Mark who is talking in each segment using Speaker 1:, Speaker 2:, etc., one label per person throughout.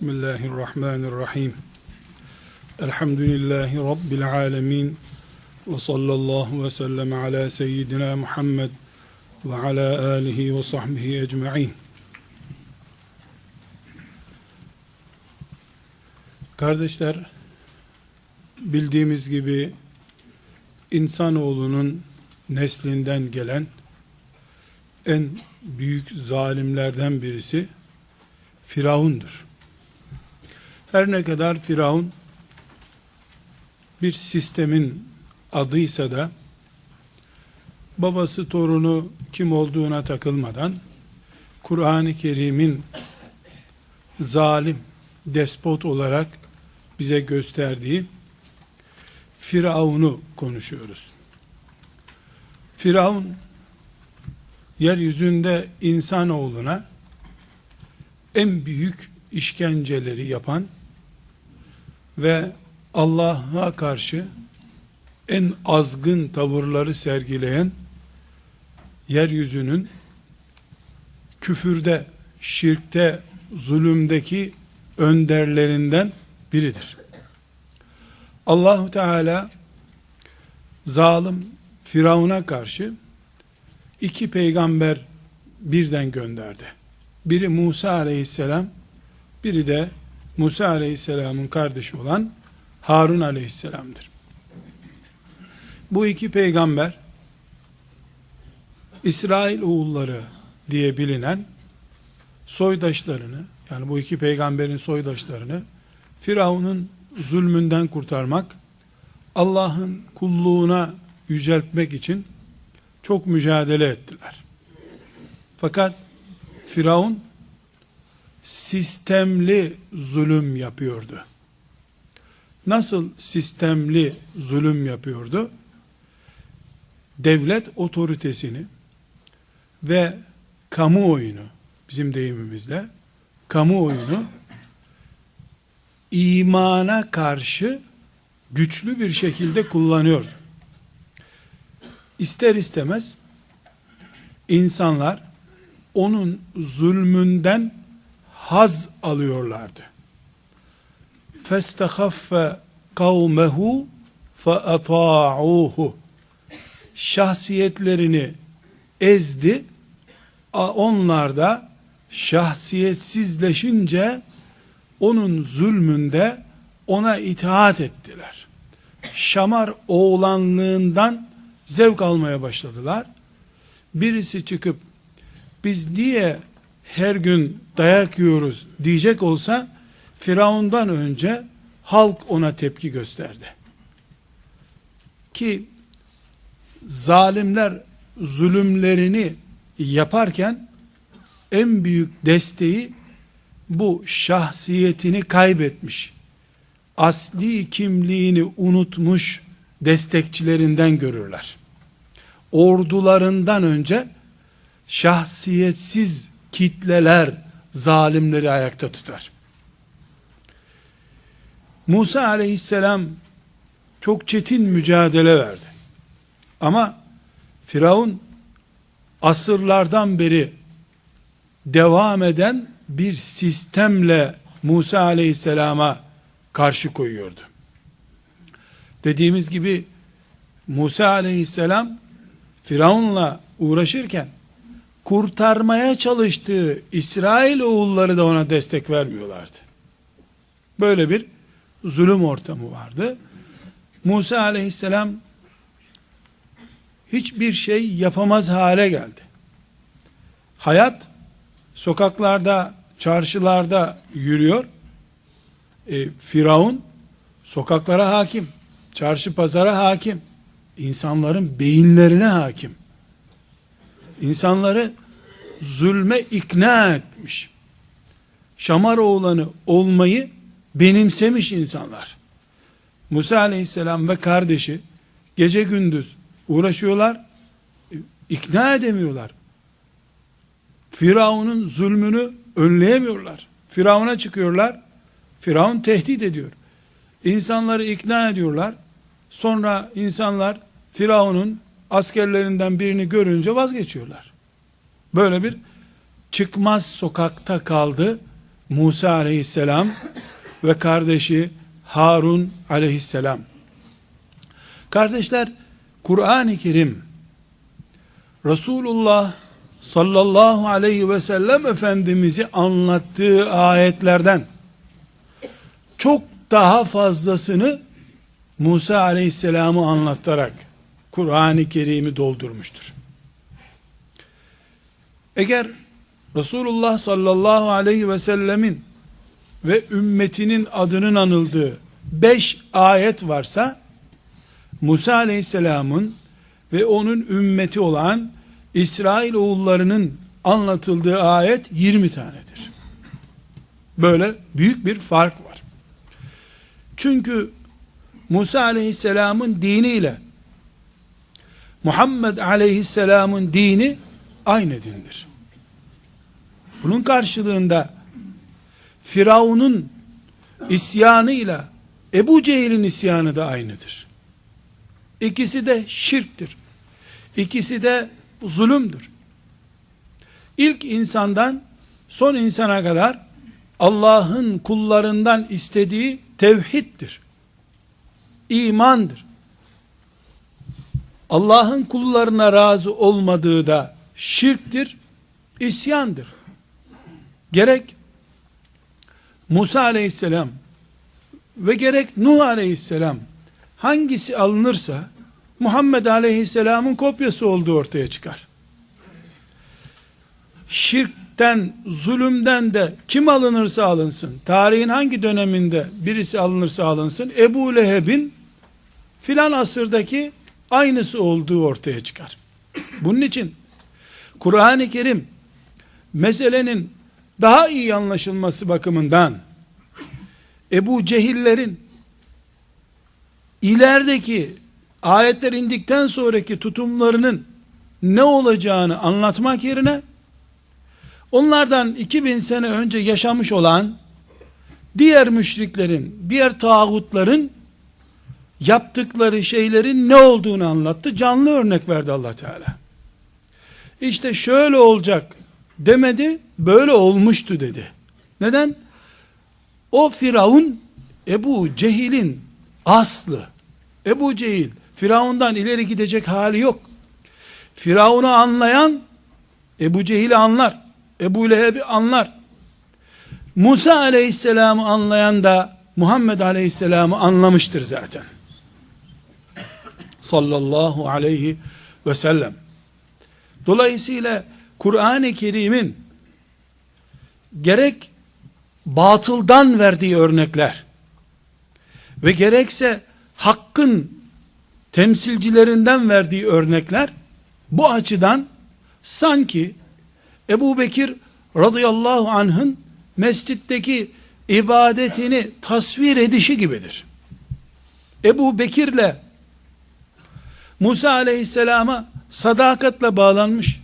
Speaker 1: Bismillahirrahmanirrahim. Elhamdülillahi Rabbil alemin. Ve sallallahu ve sellem ala seyyidina Muhammed ve ala alihi ve sahbihi ecma'in. Kardeşler, bildiğimiz gibi insanoğlunun neslinden gelen en büyük zalimlerden birisi Firavundur. Her ne kadar Firavun bir sistemin adıysa da babası torunu kim olduğuna takılmadan Kur'an-ı Kerim'in zalim, despot olarak bize gösterdiği Firavun'u konuşuyoruz. Firavun yeryüzünde insanoğluna en büyük işkenceleri yapan ve Allah'a karşı en azgın tavırları sergileyen yeryüzünün küfürde, şirkte, zulümdeki önderlerinden biridir. Allahu Teala zalim Firavun'a karşı iki peygamber birden gönderdi. Biri Musa aleyhisselam, biri de Musa aleyhisselamın kardeşi olan Harun aleyhisselamdır. Bu iki peygamber İsrail oğulları diye bilinen soydaşlarını yani bu iki peygamberin soydaşlarını Firavun'un zulmünden kurtarmak, Allah'ın kulluğuna yüceltmek için çok mücadele ettiler. Fakat Firavun sistemli zulüm yapıyordu. Nasıl sistemli zulüm yapıyordu? Devlet otoritesini ve kamuoyunu, bizim deyimimizle, kamuoyunu imana karşı güçlü bir şekilde kullanıyordu. İster istemez insanlar onun zulmünden haz alıyorlardı. فَاسْتَخَفَّ قَوْمَهُ فَأَطَاعُوهُ Şahsiyetlerini ezdi. Onlar da şahsiyetsizleşince onun zulmünde ona itaat ettiler. Şamar oğlanlığından zevk almaya başladılar. Birisi çıkıp biz niye her gün dayak yiyoruz diyecek olsa Firavundan önce halk ona tepki gösterdi. Ki zalimler zulümlerini yaparken en büyük desteği bu şahsiyetini kaybetmiş, asli kimliğini unutmuş destekçilerinden görürler. Ordularından önce şahsiyetsiz kitleler zalimleri ayakta tutar. Musa aleyhisselam çok çetin mücadele verdi. Ama Firavun asırlardan beri devam eden bir sistemle Musa aleyhisselama karşı koyuyordu. Dediğimiz gibi Musa aleyhisselam Firavun'la uğraşırken kurtarmaya çalıştığı İsrail oğulları da ona destek vermiyorlardı. Böyle bir zulüm ortamı vardı. Musa aleyhisselam hiçbir şey yapamaz hale geldi. Hayat sokaklarda, çarşılarda yürüyor. E, Firavun sokaklara hakim, çarşı pazara hakim, insanların beyinlerine hakim. İnsanları zulme ikna etmiş. Şamar oğlanı olmayı benimsemiş insanlar. Musa aleyhisselam ve kardeşi gece gündüz uğraşıyorlar, ikna edemiyorlar. Firavun'un zulmünü önleyemiyorlar. Firavun'a çıkıyorlar. Firavun tehdit ediyor. İnsanları ikna ediyorlar. Sonra insanlar Firavun'un askerlerinden birini görünce vazgeçiyorlar. Böyle bir çıkmaz sokakta kaldı Musa aleyhisselam ve kardeşi Harun aleyhisselam. Kardeşler, Kur'an-ı Kerim Resulullah sallallahu aleyhi ve sellem Efendimiz'i anlattığı ayetlerden çok daha fazlasını Musa aleyhisselamı anlatarak Kur'an-ı Kerim'i doldurmuştur. Eğer Resulullah sallallahu aleyhi ve sellemin ve ümmetinin adının anıldığı beş ayet varsa Musa aleyhisselamın ve onun ümmeti olan İsrail oğullarının anlatıldığı ayet 20 tanedir. Böyle büyük bir fark var. Çünkü Musa aleyhisselamın diniyle Muhammed aleyhisselamın dini aynı dindir. Bunun karşılığında Firavun'un isyanıyla Ebu Cehil'in isyanı da aynıdır. İkisi de şirktir. İkisi de zulümdür. İlk insandan son insana kadar Allah'ın kullarından istediği tevhiddir. İmandır. Allah'ın kullarına razı olmadığı da şirktir, isyandır. Gerek Musa aleyhisselam ve gerek Nuh aleyhisselam hangisi alınırsa Muhammed aleyhisselamın kopyası olduğu ortaya çıkar. Şirkten, zulümden de kim alınırsa alınsın, tarihin hangi döneminde birisi alınırsa alınsın, Ebu Leheb'in filan asırdaki aynısı olduğu ortaya çıkar. Bunun için Kur'an-ı Kerim meselenin daha iyi anlaşılması bakımından Ebu Cehillerin ilerideki ayetler indikten sonraki tutumlarının ne olacağını anlatmak yerine onlardan 2000 sene önce yaşamış olan diğer müşriklerin, diğer tağutların yaptıkları şeylerin ne olduğunu anlattı. Canlı örnek verdi Allah Teala. İşte şöyle olacak demedi, böyle olmuştu dedi. Neden? O Firavun Ebu Cehil'in aslı. Ebu Cehil Firavundan ileri gidecek hali yok. Firavun'u anlayan Ebu Cehil'i anlar. Ebu Leheb'i anlar. Musa aleyhisselamı anlayan da Muhammed aleyhisselamı anlamıştır zaten. Sallallahu aleyhi ve sellem. Dolayısıyla Kur'an-ı Kerim'in gerek batıldan verdiği örnekler ve gerekse hakkın temsilcilerinden verdiği örnekler bu açıdan sanki Ebu Bekir radıyallahu anh'ın mescitteki ibadetini tasvir edişi gibidir. Ebu Bekir'le Musa aleyhisselama sadakatle bağlanmış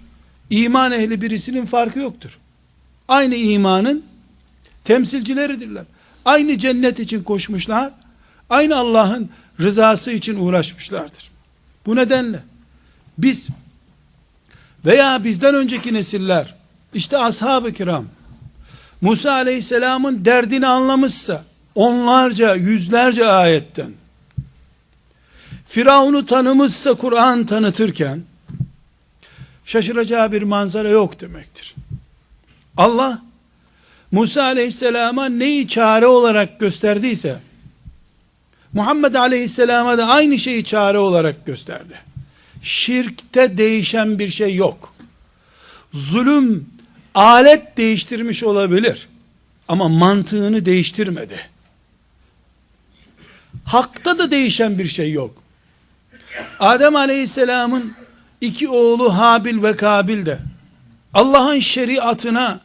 Speaker 1: iman ehli birisinin farkı yoktur. Aynı imanın temsilcileridirler. Aynı cennet için koşmuşlar. Aynı Allah'ın rızası için uğraşmışlardır. Bu nedenle biz veya bizden önceki nesiller işte ashab-ı kiram Musa aleyhisselamın derdini anlamışsa onlarca yüzlerce ayetten Firavun'u tanımışsa Kur'an tanıtırken şaşıracağı bir manzara yok demektir. Allah Musa aleyhisselama neyi çare olarak gösterdiyse Muhammed aleyhisselama da aynı şeyi çare olarak gösterdi. Şirkte değişen bir şey yok. Zulüm alet değiştirmiş olabilir. Ama mantığını değiştirmedi. Hakta da değişen bir şey yok. Adem aleyhisselamın iki oğlu Habil ve Kabil de Allah'ın şeriatına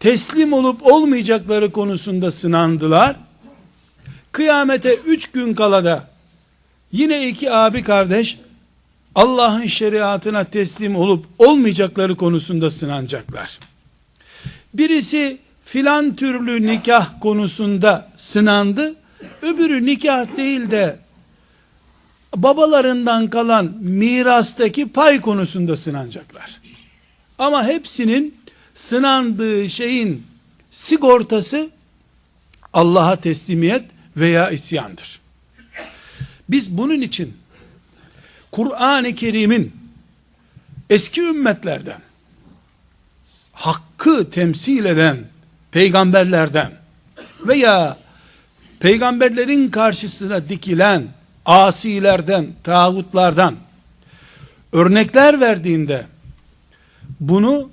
Speaker 1: teslim olup olmayacakları konusunda sınandılar. Kıyamete üç gün kala da yine iki abi kardeş Allah'ın şeriatına teslim olup olmayacakları konusunda sınanacaklar. Birisi filan türlü nikah konusunda sınandı. Öbürü nikah değil de babalarından kalan mirastaki pay konusunda sınanacaklar. Ama hepsinin sınandığı şeyin sigortası Allah'a teslimiyet veya isyandır. Biz bunun için Kur'an-ı Kerim'in eski ümmetlerden hakkı temsil eden peygamberlerden veya peygamberlerin karşısına dikilen asilerden, tağutlardan örnekler verdiğinde bunu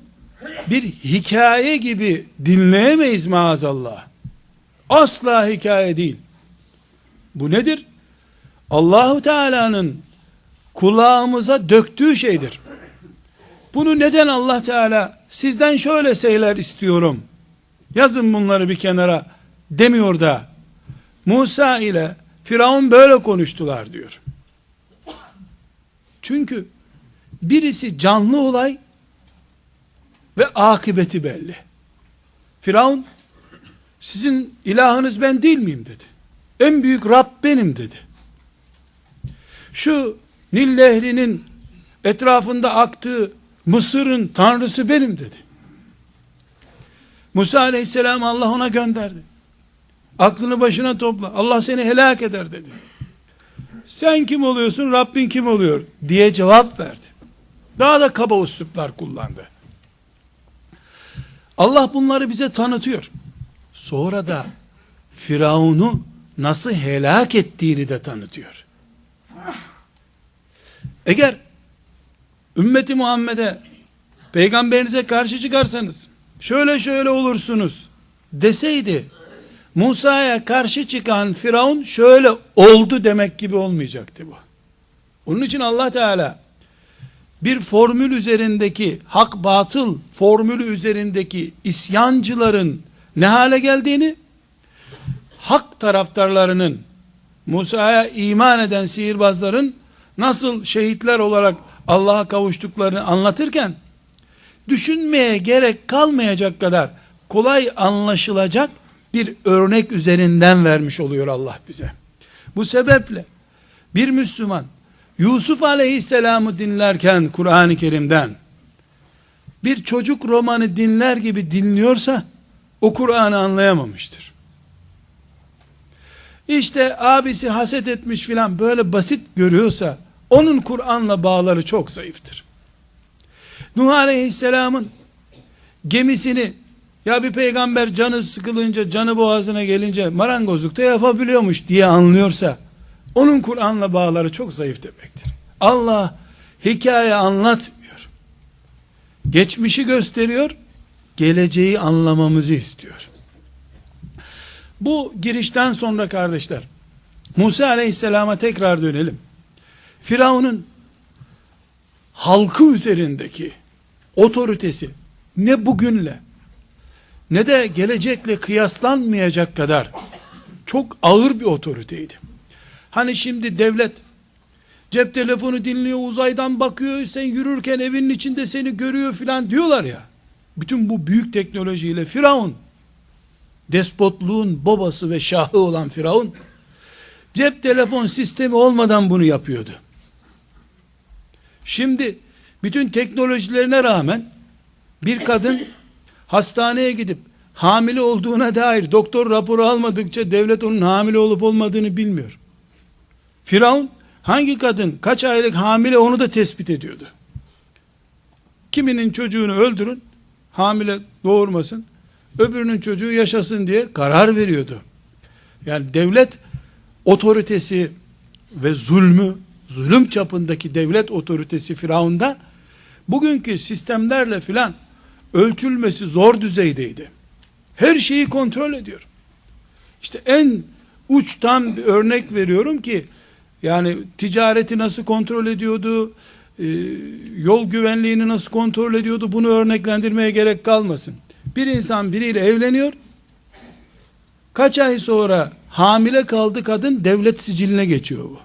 Speaker 1: bir hikaye gibi dinleyemeyiz maazallah. Asla hikaye değil. Bu nedir? Allahu Teala'nın kulağımıza döktüğü şeydir. Bunu neden Allah Teala sizden şöyle şeyler istiyorum. Yazın bunları bir kenara demiyor da Musa ile Firavun böyle konuştular diyor. Çünkü birisi canlı olay ve akıbeti belli. Firavun sizin ilahınız ben değil miyim dedi. En büyük Rab benim dedi. Şu Nil Nehri'nin etrafında aktığı Mısır'ın tanrısı benim dedi. Musa aleyhisselam Allah ona gönderdi. Aklını başına topla. Allah seni helak eder dedi. Sen kim oluyorsun? Rabbin kim oluyor? diye cevap verdi. Daha da kaba usluplar kullandı. Allah bunları bize tanıtıyor. Sonra da Firavun'u nasıl helak ettiğini de tanıtıyor. Eğer ümmeti Muhammed'e peygamberinize karşı çıkarsanız şöyle şöyle olursunuz deseydi Musa'ya karşı çıkan Firavun şöyle oldu demek gibi olmayacaktı bu. Onun için Allah Teala bir formül üzerindeki hak batıl formülü üzerindeki isyancıların ne hale geldiğini hak taraftarlarının Musa'ya iman eden sihirbazların nasıl şehitler olarak Allah'a kavuştuklarını anlatırken düşünmeye gerek kalmayacak kadar kolay anlaşılacak bir örnek üzerinden vermiş oluyor Allah bize. Bu sebeple bir Müslüman Yusuf Aleyhisselam'ı dinlerken Kur'an-ı Kerim'den bir çocuk romanı dinler gibi dinliyorsa o Kur'an'ı anlayamamıştır. İşte abisi haset etmiş filan böyle basit görüyorsa onun Kur'an'la bağları çok zayıftır. Nuh Aleyhisselam'ın gemisini ya bir peygamber canı sıkılınca, canı boğazına gelince marangozlukta yapabiliyormuş diye anlıyorsa, onun Kur'an'la bağları çok zayıf demektir. Allah hikaye anlatmıyor. Geçmişi gösteriyor, geleceği anlamamızı istiyor. Bu girişten sonra kardeşler, Musa aleyhisselama tekrar dönelim. Firavun'un halkı üzerindeki otoritesi ne bugünle ne de gelecekle kıyaslanmayacak kadar çok ağır bir otoriteydi. Hani şimdi devlet cep telefonu dinliyor, uzaydan bakıyor, sen yürürken evinin içinde seni görüyor filan diyorlar ya. Bütün bu büyük teknolojiyle Firavun despotluğun babası ve şahı olan Firavun cep telefon sistemi olmadan bunu yapıyordu. Şimdi bütün teknolojilerine rağmen bir kadın hastaneye gidip hamile olduğuna dair doktor raporu almadıkça devlet onun hamile olup olmadığını bilmiyor. Firavun hangi kadın kaç aylık hamile onu da tespit ediyordu. Kiminin çocuğunu öldürün, hamile doğurmasın, öbürünün çocuğu yaşasın diye karar veriyordu. Yani devlet otoritesi ve zulmü, zulüm çapındaki devlet otoritesi Firavun'da bugünkü sistemlerle filan ölçülmesi zor düzeydeydi. Her şeyi kontrol ediyor. İşte en uçtan bir örnek veriyorum ki yani ticareti nasıl kontrol ediyordu, e, yol güvenliğini nasıl kontrol ediyordu bunu örneklendirmeye gerek kalmasın. Bir insan biriyle evleniyor, kaç ay sonra hamile kaldı kadın devlet siciline geçiyor bu.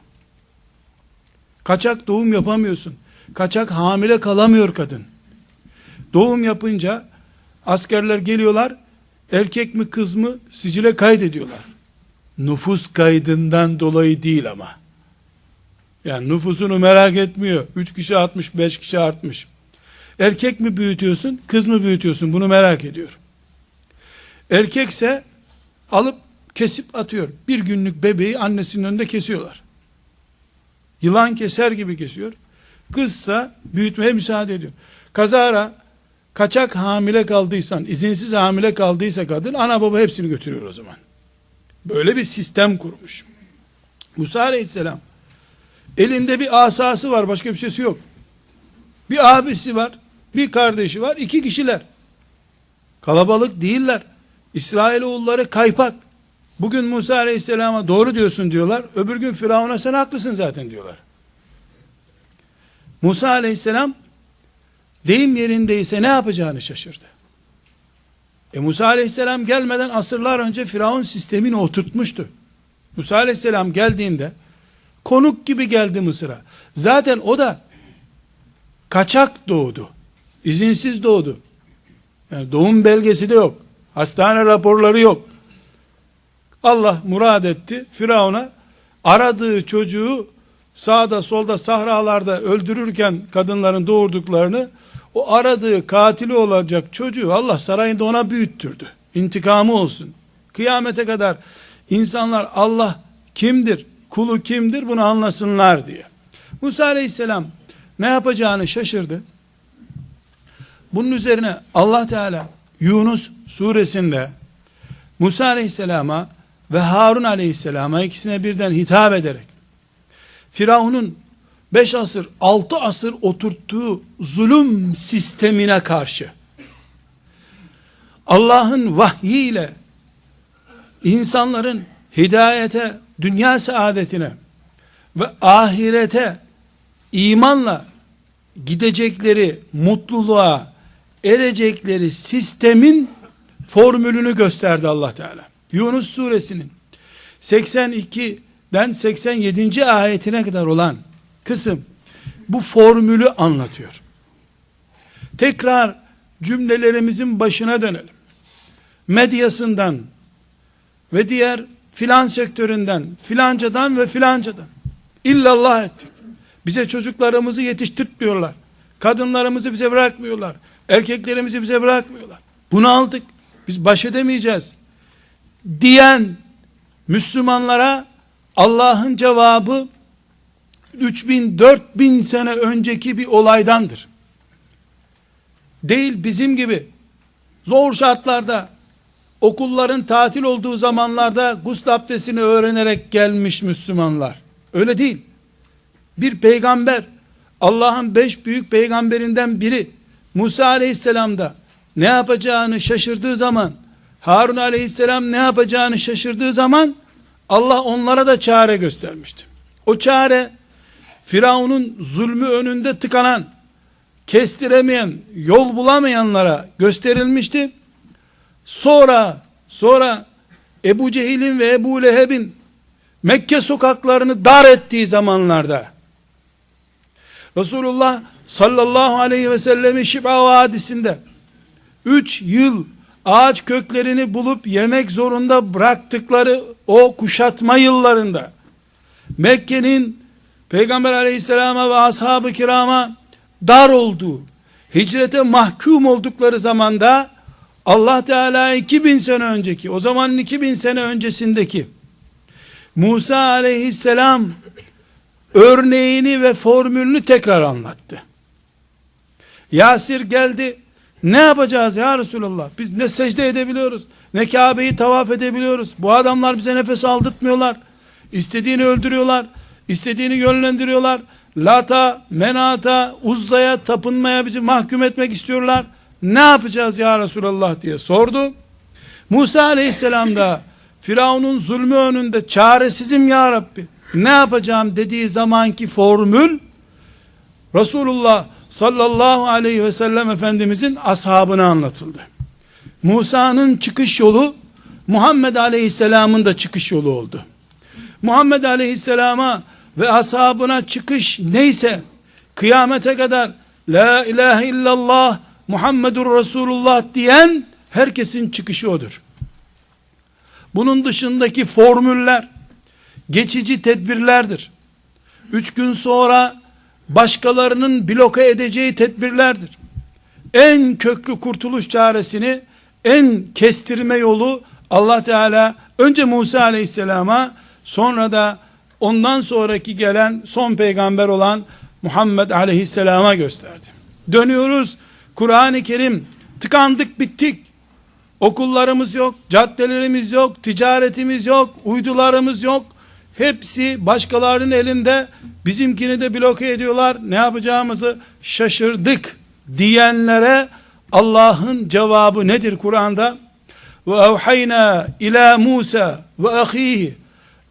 Speaker 1: Kaçak doğum yapamıyorsun. Kaçak hamile kalamıyor kadın. Doğum yapınca askerler geliyorlar, erkek mi kız mı sicile kaydediyorlar. Nüfus kaydından dolayı değil ama. Yani nüfusunu merak etmiyor. Üç kişi artmış, beş kişi artmış. Erkek mi büyütüyorsun, kız mı büyütüyorsun bunu merak ediyor. Erkekse alıp kesip atıyor. Bir günlük bebeği annesinin önünde kesiyorlar. Yılan keser gibi kesiyor. Kızsa büyütmeye müsaade ediyor. Kazara kaçak hamile kaldıysan, izinsiz hamile kaldıysa kadın, ana baba hepsini götürüyor o zaman. Böyle bir sistem kurmuş. Musa aleyhisselam, elinde bir asası var, başka bir şeysi yok. Bir abisi var, bir kardeşi var, iki kişiler. Kalabalık değiller. İsrailoğulları kaypak. Bugün Musa aleyhisselama doğru diyorsun diyorlar. Öbür gün Firavun'a sen haklısın zaten diyorlar. Musa aleyhisselam deyim yerindeyse ne yapacağını şaşırdı. E Musa aleyhisselam gelmeden asırlar önce Firavun sistemini oturtmuştu. Musa aleyhisselam geldiğinde konuk gibi geldi Mısır'a. Zaten o da kaçak doğdu. İzinsiz doğdu. Yani doğum belgesi de yok. Hastane raporları yok. Allah murad etti. Firavun'a aradığı çocuğu sağda solda sahralarda öldürürken kadınların doğurduklarını o aradığı katili olacak çocuğu Allah sarayında ona büyüttürdü. İntikamı olsun. Kıyamete kadar insanlar Allah kimdir, kulu kimdir bunu anlasınlar diye. Musa aleyhisselam ne yapacağını şaşırdı. Bunun üzerine Allah Teala Yunus suresinde Musa aleyhisselama ve Harun aleyhisselama ikisine birden hitap ederek Firavun'un 5 asır 6 asır oturttuğu zulüm sistemine karşı Allah'ın vahyiyle insanların hidayete, dünya saadetine ve ahirete imanla gidecekleri mutluluğa erecekleri sistemin formülünü gösterdi Allah Teala. Yunus suresinin 82'den 87. ayetine kadar olan kısım bu formülü anlatıyor. Tekrar cümlelerimizin başına dönelim. Medyasından ve diğer filan sektöründen, filancadan ve filancadan illallah ettik. Bize çocuklarımızı yetiştirtmiyorlar. Kadınlarımızı bize bırakmıyorlar. Erkeklerimizi bize bırakmıyorlar. Bunu aldık. Biz baş edemeyeceğiz. Diyen Müslümanlara Allah'ın cevabı 3000 4000 sene önceki bir olaydandır. Değil bizim gibi zor şartlarda okulların tatil olduğu zamanlarda gusül abdestini öğrenerek gelmiş Müslümanlar. Öyle değil. Bir peygamber Allah'ın beş büyük peygamberinden biri Musa aleyhisselam da ne yapacağını şaşırdığı zaman Harun aleyhisselam ne yapacağını şaşırdığı zaman Allah onlara da çare göstermişti. O çare Firavun'un zulmü önünde tıkanan, kestiremeyen, yol bulamayanlara gösterilmişti. Sonra, sonra Ebu Cehil'in ve Ebu Leheb'in Mekke sokaklarını dar ettiği zamanlarda Resulullah sallallahu aleyhi ve sellemin Şifa Vadisi'nde 3 yıl ağaç köklerini bulup yemek zorunda bıraktıkları o kuşatma yıllarında Mekke'nin Peygamber aleyhisselama ve ashab-ı kirama dar olduğu, hicrete mahkum oldukları zamanda Allah Teala 2000 sene önceki, o zamanın 2000 sene öncesindeki Musa aleyhisselam örneğini ve formülünü tekrar anlattı. Yasir geldi. Ne yapacağız ya Resulallah? Biz ne secde edebiliyoruz, ne Kabe'yi tavaf edebiliyoruz. Bu adamlar bize nefes aldırtmıyorlar. İstediğini öldürüyorlar. istediğini yönlendiriyorlar. Lata, Menata, Uzza'ya tapınmaya bizi mahkum etmek istiyorlar. Ne yapacağız ya Resulallah diye sordu. Musa aleyhisselam da Firavun'un zulmü önünde çaresizim ya Rabbi. Ne yapacağım dediği zamanki formül Resulullah sallallahu aleyhi ve sellem Efendimizin ashabına anlatıldı. Musa'nın çıkış yolu Muhammed aleyhisselamın da çıkış yolu oldu. Muhammed aleyhisselama ve ashabına çıkış neyse kıyamete kadar la ilahe illallah Muhammedur Resulullah diyen herkesin çıkışı odur. Bunun dışındaki formüller geçici tedbirlerdir. Üç gün sonra başkalarının bloke edeceği tedbirlerdir. En köklü kurtuluş çaresini en kestirme yolu Allah Teala önce Musa Aleyhisselam'a sonra da ondan sonraki gelen son peygamber olan Muhammed Aleyhisselam'a gösterdi. Dönüyoruz Kur'an-ı Kerim tıkandık bittik. Okullarımız yok, caddelerimiz yok, ticaretimiz yok, uydularımız yok. Hepsi başkalarının elinde. Bizimkini de bloke ediyorlar. Ne yapacağımızı şaşırdık diyenlere Allah'ın cevabı nedir Kur'an'da? Ve evhayna ila Musa ve ahihi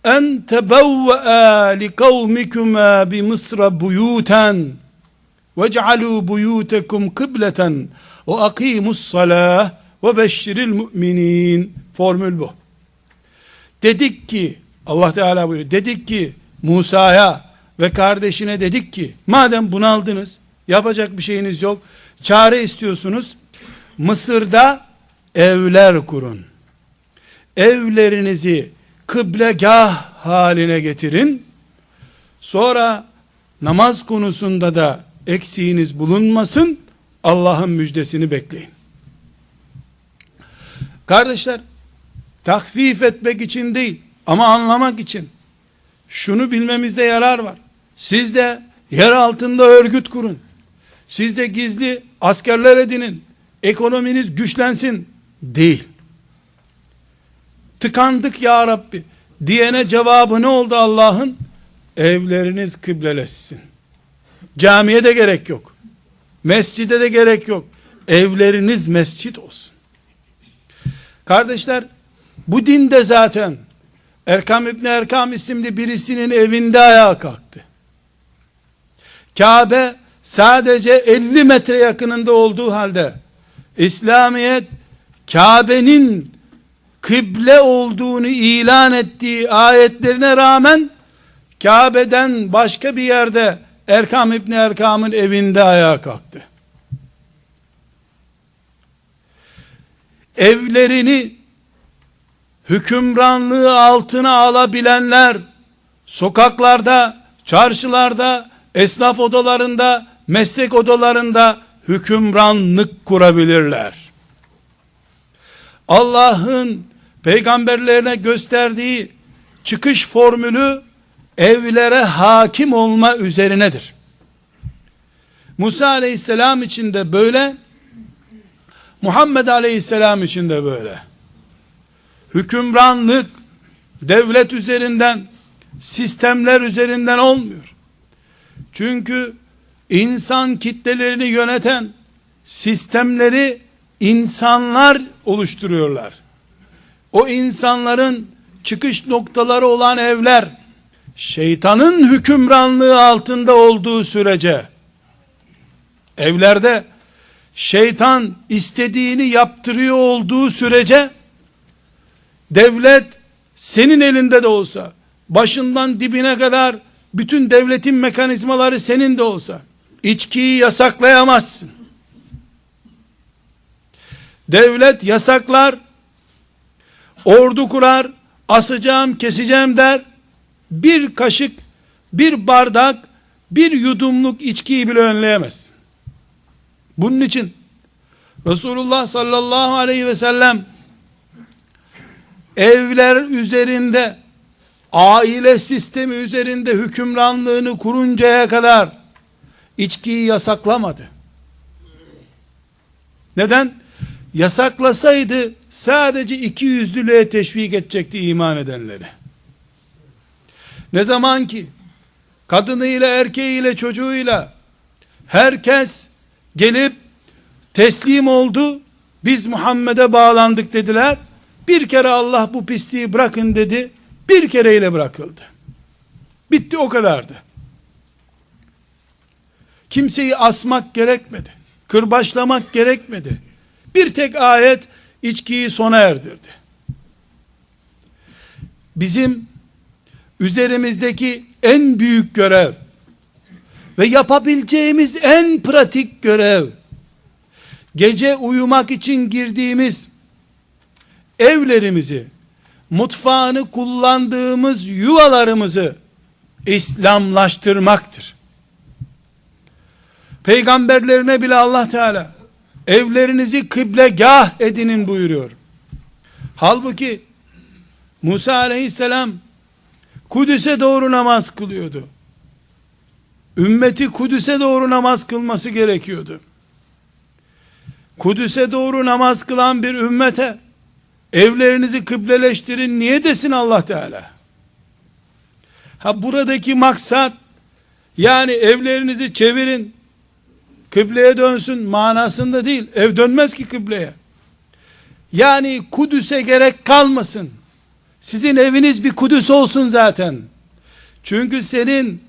Speaker 1: en tebevve'a li kavmikuma bi Mısra buyutan vec'alû buyûtekum kıbleten ve akimus salah ve beşşiril müminin formül bu dedik ki Allah Teala buyuruyor. Dedik ki Musa'ya ve kardeşine dedik ki madem bunaldınız yapacak bir şeyiniz yok çare istiyorsunuz Mısır'da evler kurun. Evlerinizi kıblegah haline getirin. Sonra namaz konusunda da eksiğiniz bulunmasın Allah'ın müjdesini bekleyin. Kardeşler takvif etmek için değil ama anlamak için şunu bilmemizde yarar var. Siz de yer altında örgüt kurun. Siz de gizli askerler edinin. Ekonominiz güçlensin değil. Tıkandık ya Rabbi diyene cevabı ne oldu Allah'ın? Evleriniz kıbleleşsin. Camiye de gerek yok. Mescide de gerek yok. Evleriniz mescit olsun. Kardeşler bu dinde zaten Erkam İbni Erkam isimli birisinin evinde ayağa kalktı Kabe sadece 50 metre yakınında olduğu halde İslamiyet Kabe'nin kıble olduğunu ilan ettiği ayetlerine rağmen Kabe'den başka bir yerde Erkam İbni Erkam'ın evinde ayağa kalktı. Evlerini hükümranlığı altına alabilenler sokaklarda, çarşılarda, esnaf odalarında, meslek odalarında hükümranlık kurabilirler. Allah'ın peygamberlerine gösterdiği çıkış formülü evlere hakim olma üzerinedir. Musa aleyhisselam için de böyle, Muhammed aleyhisselam için de böyle. Hükümranlık, devlet üzerinden, sistemler üzerinden olmuyor. Çünkü insan kitlelerini yöneten sistemleri insanlar oluşturuyorlar. O insanların çıkış noktaları olan evler şeytanın hükümranlığı altında olduğu sürece evlerde şeytan istediğini yaptırıyor olduğu sürece devlet senin elinde de olsa başından dibine kadar bütün devletin mekanizmaları senin de olsa içkiyi yasaklayamazsın. Devlet yasaklar, ordu kurar, asacağım, keseceğim der. Bir kaşık, bir bardak, bir yudumluk içkiyi bile önleyemez. Bunun için Resulullah sallallahu aleyhi ve sellem evler üzerinde aile sistemi üzerinde hükümranlığını kuruncaya kadar içkiyi yasaklamadı. Neden? Yasaklasaydı sadece iki yüzlülüğe teşvik edecekti iman edenleri. Ne zaman ki kadınıyla erkeğiyle çocuğuyla herkes gelip teslim oldu biz Muhammed'e bağlandık dediler bir kere Allah bu pisliği bırakın dedi bir kereyle bırakıldı. Bitti o kadardı. Kimseyi asmak gerekmedi kırbaçlamak gerekmedi. Bir tek ayet içkiyi sona erdirdi. Bizim üzerimizdeki en büyük görev ve yapabileceğimiz en pratik görev gece uyumak için girdiğimiz evlerimizi mutfağını kullandığımız yuvalarımızı İslamlaştırmaktır. Peygamberlerine bile Allah Teala evlerinizi kıblegah edinin buyuruyor. Halbuki Musa aleyhisselam Kudüs'e doğru namaz kılıyordu. Ümmeti Kudüs'e doğru namaz kılması gerekiyordu. Kudüs'e doğru namaz kılan bir ümmete evlerinizi kıbleleştirin niye desin Allah Teala? Ha buradaki maksat yani evlerinizi çevirin kıbleye dönsün manasında değil. Ev dönmez ki kıbleye. Yani Kudüs'e gerek kalmasın. Sizin eviniz bir Kudüs olsun zaten. Çünkü senin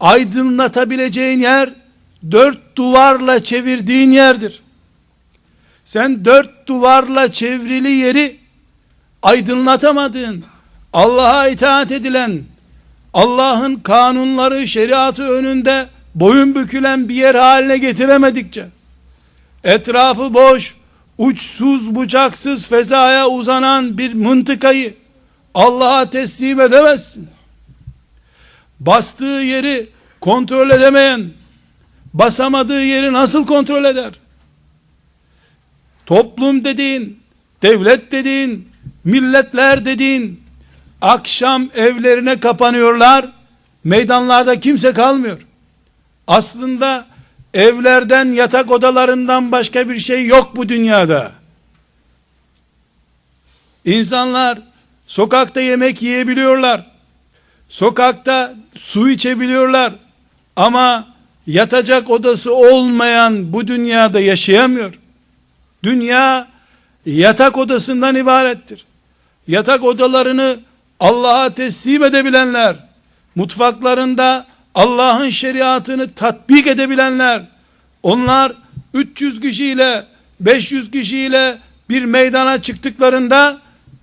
Speaker 1: aydınlatabileceğin yer dört duvarla çevirdiğin yerdir. Sen dört duvarla çevrili yeri aydınlatamadığın, Allah'a itaat edilen, Allah'ın kanunları, şeriatı önünde boyun bükülen bir yer haline getiremedikçe, etrafı boş, uçsuz bucaksız fezaya uzanan bir mıntıkayı Allah'a teslim edemezsin. Bastığı yeri kontrol edemeyen, basamadığı yeri nasıl kontrol eder? Toplum dediğin, devlet dediğin, milletler dediğin, akşam evlerine kapanıyorlar, meydanlarda kimse kalmıyor. Aslında evlerden, yatak odalarından başka bir şey yok bu dünyada. İnsanlar sokakta yemek yiyebiliyorlar. Sokakta su içebiliyorlar. Ama yatacak odası olmayan bu dünyada yaşayamıyor. Dünya yatak odasından ibarettir. Yatak odalarını Allah'a teslim edebilenler, mutfaklarında Allah'ın şeriatını tatbik edebilenler, onlar 300 kişiyle 500 kişiyle bir meydana çıktıklarında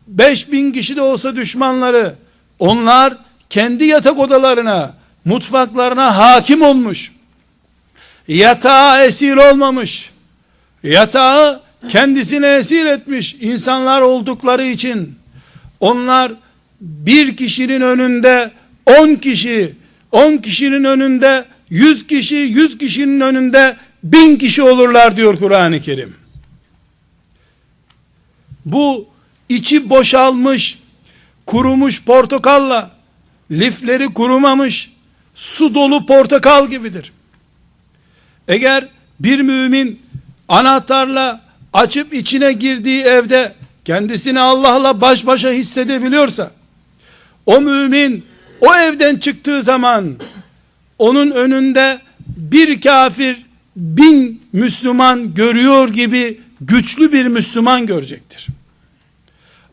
Speaker 1: 5000 kişi de olsa düşmanları onlar kendi yatak odalarına mutfaklarına hakim olmuş yatağa esir olmamış yatağı kendisine esir etmiş insanlar oldukları için onlar bir kişinin önünde on kişi on kişinin önünde yüz kişi yüz kişinin önünde bin kişi olurlar diyor Kur'an-ı Kerim. Bu içi boşalmış kurumuş portakalla lifleri kurumamış su dolu portakal gibidir. Eğer bir mümin anahtarla açıp içine girdiği evde kendisini Allah'la baş başa hissedebiliyorsa o mümin o evden çıktığı zaman onun önünde bir kafir bin Müslüman görüyor gibi güçlü bir Müslüman görecektir.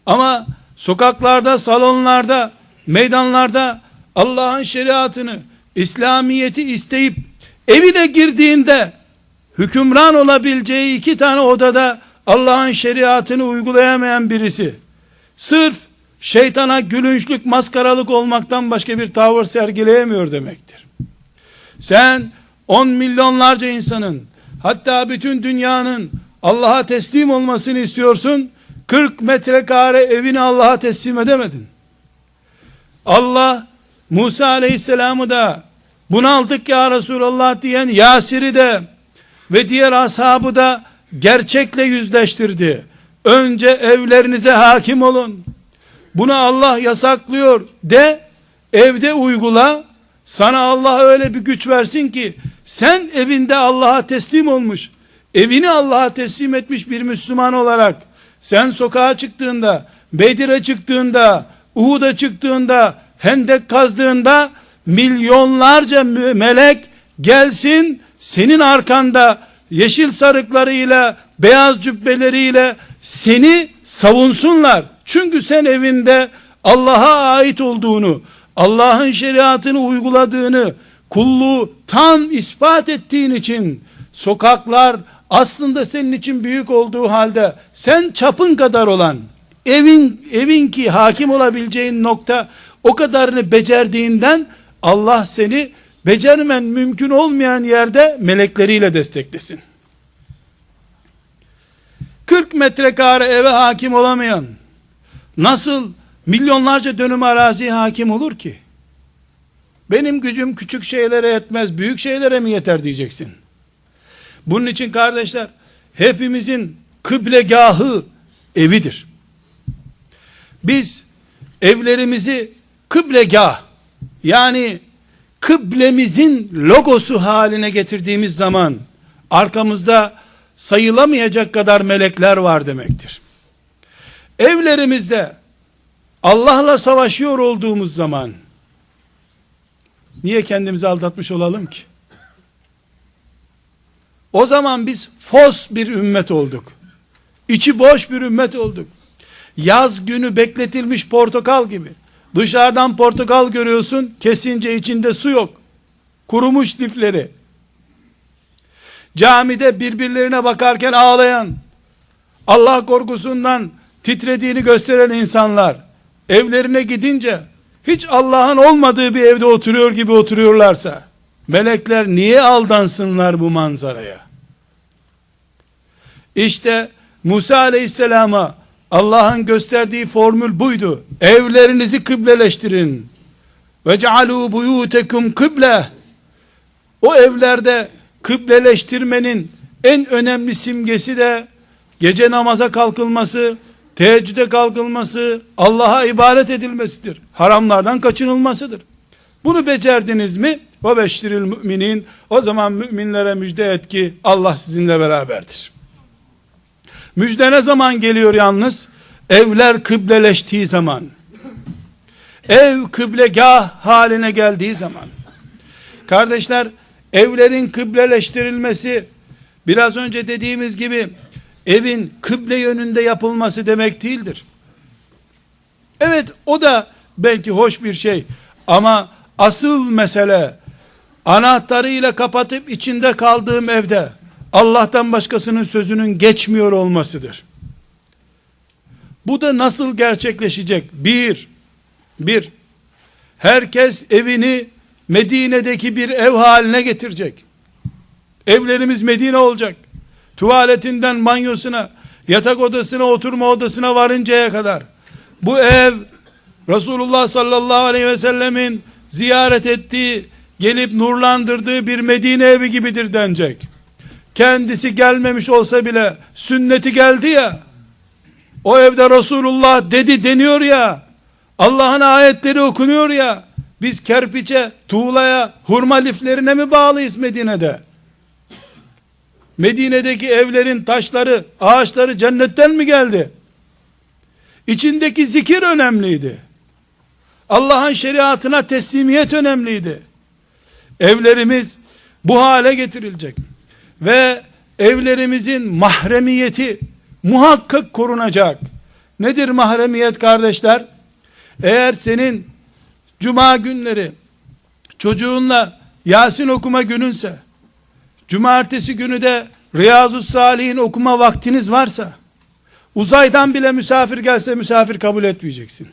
Speaker 1: Ama sokaklarda, salonlarda, meydanlarda Allah'ın şeriatını, İslamiyeti isteyip evine girdiğinde hükümran olabileceği iki tane odada Allah'ın şeriatını uygulayamayan birisi sırf şeytana gülünçlük, maskaralık olmaktan başka bir tavır sergileyemiyor demektir. Sen on milyonlarca insanın hatta bütün dünyanın Allah'a teslim olmasını istiyorsun. 40 metrekare evini Allah'a teslim edemedin. Allah Musa aleyhisselamı da bunaldık ya Resulallah diyen Yasir'i de ve diğer ashabı da gerçekle yüzleştirdi. Önce evlerinize hakim olun. Buna Allah yasaklıyor de evde uygula. Sana Allah öyle bir güç versin ki sen evinde Allah'a teslim olmuş, evini Allah'a teslim etmiş bir Müslüman olarak sen sokağa çıktığında, Bedir'e çıktığında, Uhud'a çıktığında, Hendek kazdığında milyonlarca melek gelsin senin arkanda yeşil sarıklarıyla, beyaz cübbeleriyle seni savunsunlar. Çünkü sen evinde Allah'a ait olduğunu, Allah'ın şeriatını uyguladığını, kulluğu tam ispat ettiğin için sokaklar aslında senin için büyük olduğu halde sen çapın kadar olan evin evin ki hakim olabileceğin nokta o kadarını becerdiğinden Allah seni becermen mümkün olmayan yerde melekleriyle desteklesin. 40 metrekare eve hakim olamayan nasıl milyonlarca dönüm araziye hakim olur ki? Benim gücüm küçük şeylere yetmez, büyük şeylere mi yeter diyeceksin. Bunun için kardeşler, hepimizin kıblegahı evidir. Biz evlerimizi kıblegah yani kıblemizin logosu haline getirdiğimiz zaman arkamızda sayılamayacak kadar melekler var demektir. Evlerimizde Allah'la savaşıyor olduğumuz zaman niye kendimizi aldatmış olalım ki? O zaman biz fos bir ümmet olduk. İçi boş bir ümmet olduk. Yaz günü bekletilmiş portakal gibi. Dışarıdan portakal görüyorsun, kesince içinde su yok. Kurumuş lifleri. Camide birbirlerine bakarken ağlayan, Allah korkusundan titrediğini gösteren insanlar, evlerine gidince, hiç Allah'ın olmadığı bir evde oturuyor gibi oturuyorlarsa, melekler niye aldansınlar bu manzaraya? İşte Musa aleyhisselama Allah'ın gösterdiği formül buydu. Evlerinizi kıbleleştirin. Ve cealu buyutekum kıble. O evlerde kıbleleştirmenin en önemli simgesi de gece namaza kalkılması, teheccüde kalkılması, Allah'a ibadet edilmesidir. Haramlardan kaçınılmasıdır. Bunu becerdiniz mi? O beşiril müminin. O zaman müminlere müjde et ki Allah sizinle beraberdir. Müjde ne zaman geliyor yalnız? Evler kıbleleştiği zaman. Ev kıblegah haline geldiği zaman. Kardeşler, evlerin kıbleleştirilmesi, biraz önce dediğimiz gibi, evin kıble yönünde yapılması demek değildir. Evet, o da belki hoş bir şey. Ama asıl mesele, anahtarıyla kapatıp içinde kaldığım evde, Allah'tan başkasının sözünün geçmiyor olmasıdır. Bu da nasıl gerçekleşecek? Bir, bir, herkes evini Medine'deki bir ev haline getirecek. Evlerimiz Medine olacak. Tuvaletinden banyosuna, yatak odasına, oturma odasına varıncaya kadar. Bu ev, Resulullah sallallahu aleyhi ve sellemin ziyaret ettiği, gelip nurlandırdığı bir Medine evi gibidir denecek kendisi gelmemiş olsa bile sünneti geldi ya o evde Resulullah dedi deniyor ya Allah'ın ayetleri okunuyor ya biz kerpiçe, tuğlaya, hurma liflerine mi bağlıyız Medine'de? Medine'deki evlerin taşları, ağaçları cennetten mi geldi? İçindeki zikir önemliydi. Allah'ın şeriatına teslimiyet önemliydi. Evlerimiz bu hale getirilecek ve evlerimizin mahremiyeti muhakkak korunacak. Nedir mahremiyet kardeşler? Eğer senin cuma günleri çocuğunla Yasin okuma gününse, cumartesi günü de Riyazu Salih'in okuma vaktiniz varsa, uzaydan bile misafir gelse misafir kabul etmeyeceksin.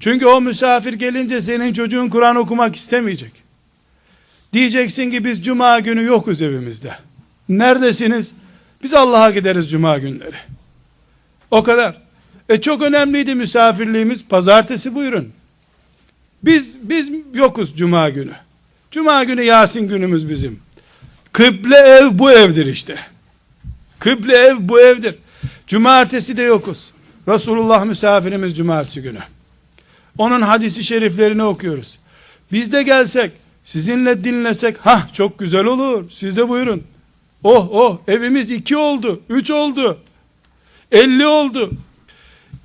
Speaker 1: Çünkü o misafir gelince senin çocuğun Kur'an okumak istemeyecek. Diyeceksin ki biz cuma günü yokuz evimizde. Neredesiniz? Biz Allah'a gideriz cuma günleri. O kadar. E çok önemliydi misafirliğimiz. Pazartesi buyurun. Biz biz yokuz cuma günü. Cuma günü Yasin günümüz bizim. Kıble ev bu evdir işte. Kıble ev bu evdir. Cumartesi de yokuz. Resulullah misafirimiz cumartesi günü. Onun hadisi şeriflerini okuyoruz. Biz de gelsek Sizinle dinlesek, ha çok güzel olur. Siz de buyurun. Oh oh evimiz iki oldu, üç oldu, elli oldu.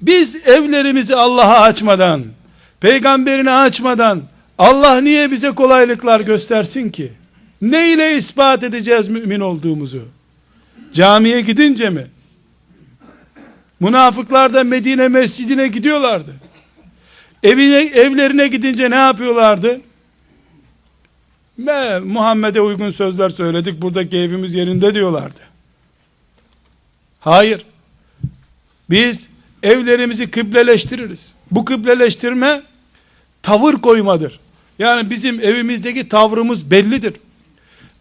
Speaker 1: Biz evlerimizi Allah'a açmadan, peygamberine açmadan, Allah niye bize kolaylıklar göstersin ki? Ne ile ispat edeceğiz mümin olduğumuzu? Camiye gidince mi? Münafıklar da Medine mescidine gidiyorlardı. Evine, evlerine gidince ne yapıyorlardı? Me Muhammed'e uygun sözler söyledik. Burada keyfimiz yerinde diyorlardı. Hayır. Biz evlerimizi kıbleleştiririz. Bu kıbleleştirme tavır koymadır. Yani bizim evimizdeki tavrımız bellidir.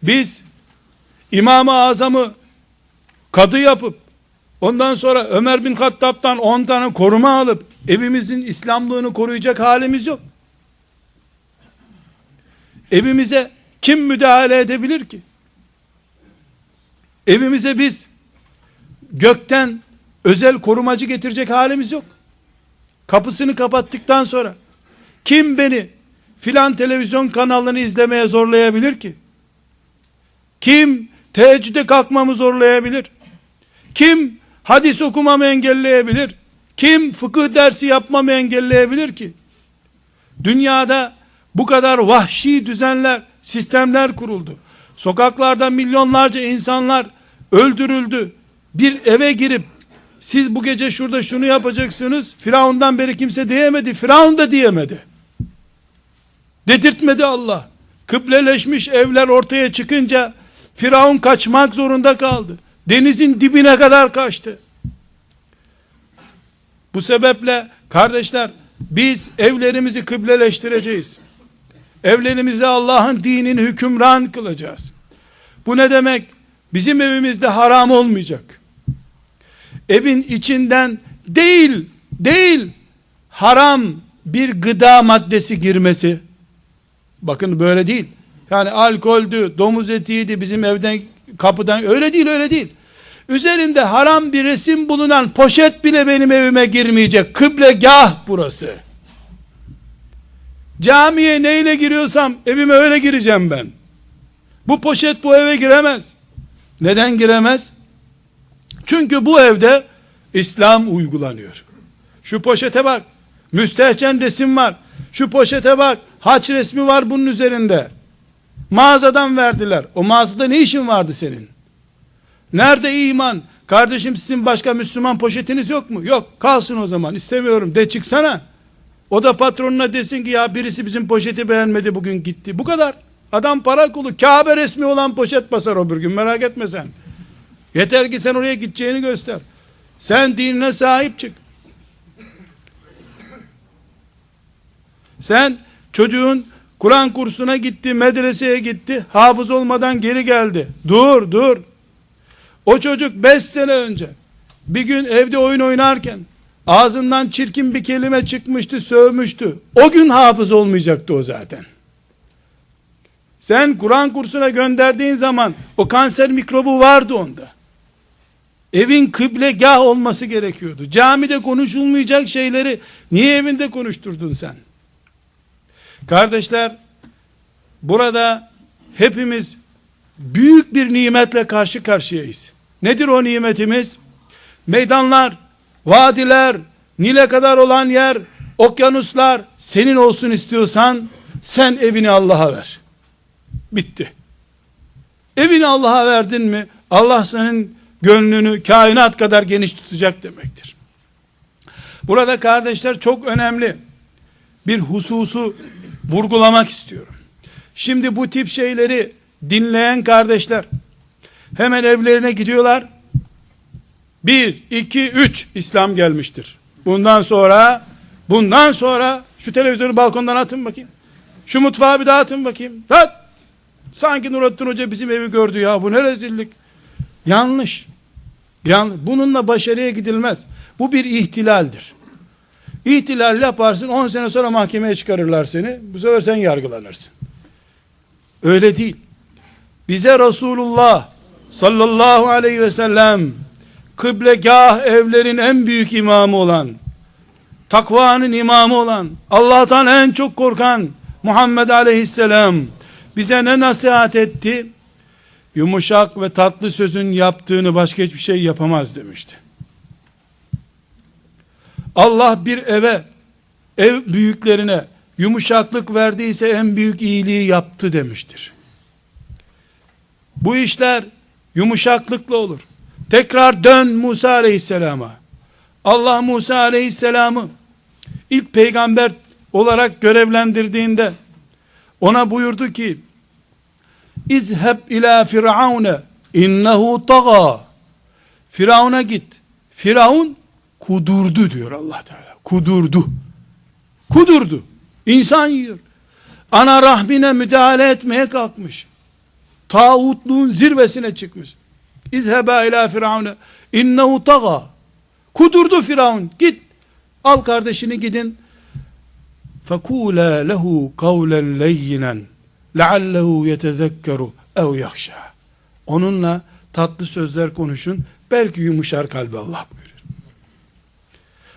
Speaker 1: Biz İmam-ı Azam'ı kadı yapıp ondan sonra Ömer bin Hattab'dan 10 tane koruma alıp evimizin İslamlığını koruyacak halimiz yok. Evimize kim müdahale edebilir ki? Evimize biz gökten özel korumacı getirecek halimiz yok. Kapısını kapattıktan sonra kim beni filan televizyon kanalını izlemeye zorlayabilir ki? Kim teheccüde kalkmamı zorlayabilir? Kim hadis okumamı engelleyebilir? Kim fıkıh dersi yapmamı engelleyebilir ki? Dünyada bu kadar vahşi düzenler, sistemler kuruldu. Sokaklarda milyonlarca insanlar öldürüldü. Bir eve girip siz bu gece şurada şunu yapacaksınız. Firavundan beri kimse diyemedi. Firavun da diyemedi. Dedirtmedi Allah. Kıbleleşmiş evler ortaya çıkınca Firavun kaçmak zorunda kaldı. Denizin dibine kadar kaçtı. Bu sebeple kardeşler biz evlerimizi kıbleleştireceğiz. Evlerimizi Allah'ın dinini hükümran kılacağız. Bu ne demek? Bizim evimizde haram olmayacak. Evin içinden değil, değil, haram bir gıda maddesi girmesi. Bakın böyle değil. Yani alkoldü, domuz etiydi bizim evden kapıdan öyle değil öyle değil. Üzerinde haram bir resim bulunan poşet bile benim evime girmeyecek. Kıblegah burası. Camiye neyle giriyorsam evime öyle gireceğim ben. Bu poşet bu eve giremez. Neden giremez? Çünkü bu evde İslam uygulanıyor. Şu poşete bak. Müstehcen resim var. Şu poşete bak. Haç resmi var bunun üzerinde. Mağazadan verdiler. O mağazada ne işin vardı senin? Nerede iman? Kardeşim sizin başka Müslüman poşetiniz yok mu? Yok. Kalsın o zaman. İstemiyorum. De çıksana. O da patronuna desin ki ya birisi bizim poşeti beğenmedi bugün gitti. Bu kadar. Adam para kulu. Kabe resmi olan poşet basar o bir gün. Merak etme sen. Yeter ki sen oraya gideceğini göster. Sen dinine sahip çık. Sen çocuğun Kur'an kursuna gitti, medreseye gitti, hafız olmadan geri geldi. Dur, dur. O çocuk beş sene önce bir gün evde oyun oynarken ağzından çirkin bir kelime çıkmıştı, sövmüştü. O gün hafız olmayacaktı o zaten. Sen Kur'an kursuna gönderdiğin zaman o kanser mikrobu vardı onda. Evin kıblegah olması gerekiyordu. Camide konuşulmayacak şeyleri niye evinde konuşturdun sen? Kardeşler, burada hepimiz büyük bir nimetle karşı karşıyayız. Nedir o nimetimiz? Meydanlar, vadiler, Nil'e kadar olan yer, okyanuslar senin olsun istiyorsan sen evini Allah'a ver. Bitti. Evini Allah'a verdin mi Allah senin gönlünü kainat kadar geniş tutacak demektir. Burada kardeşler çok önemli bir hususu vurgulamak istiyorum. Şimdi bu tip şeyleri dinleyen kardeşler hemen evlerine gidiyorlar. Bir, iki, üç İslam gelmiştir. Bundan sonra bundan sonra şu televizyonu balkondan atın bakayım. Şu mutfağı bir daha atın bakayım. Tat! Sanki Nurattin Hoca bizim evi gördü ya. Bu ne rezillik. Yanlış. Yanlış. Bununla başarıya gidilmez. Bu bir ihtilaldir. İhtilal yaparsın 10 sene sonra mahkemeye çıkarırlar seni. Bu sefer sen yargılanırsın. Öyle değil. Bize Resulullah sallallahu aleyhi ve sellem kıblegah evlerin en büyük imamı olan takvanın imamı olan Allah'tan en çok korkan Muhammed aleyhisselam bize ne nasihat etti? Yumuşak ve tatlı sözün yaptığını başka hiçbir şey yapamaz demişti. Allah bir eve, ev büyüklerine yumuşaklık verdiyse en büyük iyiliği yaptı demiştir. Bu işler yumuşaklıkla olur. Tekrar dön Musa aleyhisselama. Allah Musa aleyhisselamı ilk peygamber olarak görevlendirdiğinde ona buyurdu ki İzheb ila firavune innehu taga Firavun'a git. Firavun kudurdu diyor Allah Teala. Kudurdu. Kudurdu. İnsan yiyor. Ana rahmine müdahale etmeye kalkmış. Tağutluğun zirvesine çıkmış. İzheba ila firavne innehu taga. Kudurdu firavun. Git al kardeşini gidin. Fekula lehu kavlen leyyinen leallehu yetezekkeru ev yakşa. Onunla tatlı sözler konuşun. Belki yumuşar kalbi Allah buyurur.